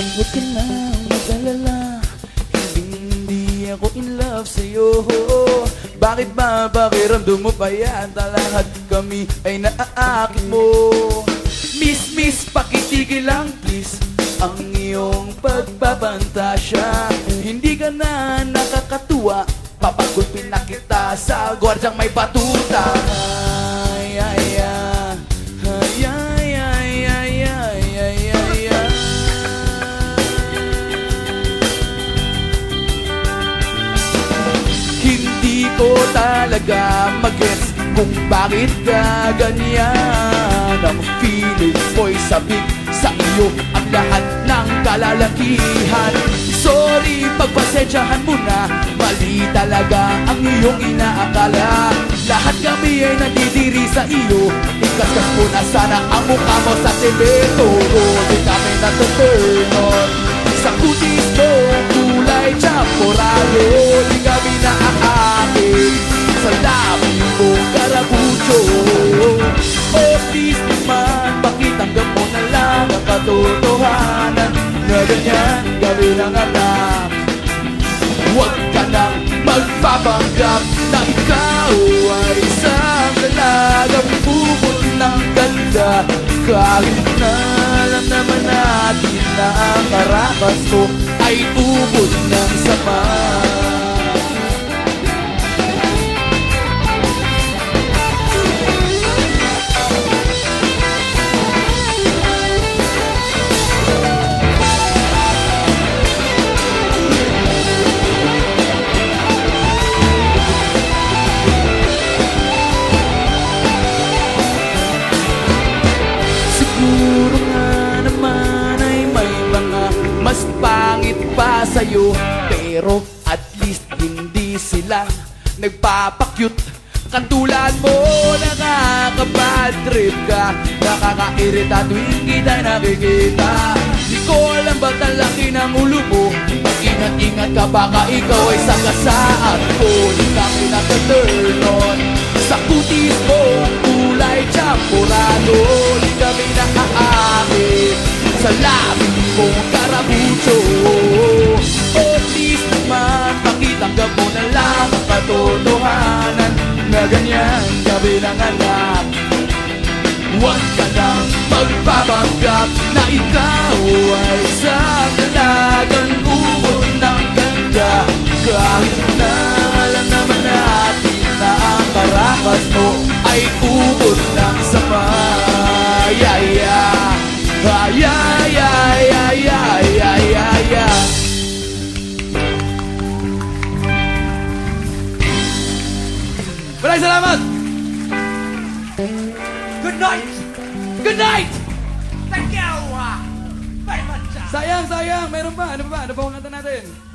Huwag ka na mag-alala Hindi ako in love sa'yo. Bakit ba pakiramdam mo pa yan Lahat kami ay naaakit mo? Miss, miss, pakitigil lang please. Ang iyong pagpapantasya Hindi ka na nakakatuwa. Papagulpin na sa gwardyang may batuta ko talaga magets kung bakit ka ganyan. Ang feeling ko'y sabik sa iyo ang lahat ng kalalakihan. Sorry, pagpasensyahan mo na. Mali talaga ang iyong inaakala. Lahat kami ay nandidiri sa iyo. Ikaskas mo na sana ang mukha mo sa semento Di kami natuturn on Sa kutis mo, kulay champorado Di ganyan, gawin ang anak Huwag ka nang magpapanggap Na ikaw ay isang dalagang bubot ng ganda. Kahit na alam naman natin na ang karakas mo Ay bubot ng sama Siguro nga naman ay may mga mas pangit pa sa'yo. Pero at least hindi sila nagpapakyut. Katulad mo, nakakabad trip ka Nakakairita tuwing kita nakikita. Di ko alam ba't ang laki ng ulo mo. Mag-ingat-ingat ka baka ikaw ay sagasaan ko Di kami nakaturn on Sa labi mong karabucho Oh, please naman Pakitanggap mo na lang ang katotohanan Na ganyan ka bilang anak. Huwag ka nang magpapanggap ya ya ya ya ya ya ya. Selamat? Good night. Good night. Thank you ah. ah. Sayang sayang, meron pa, ano pa ba? Ano pa?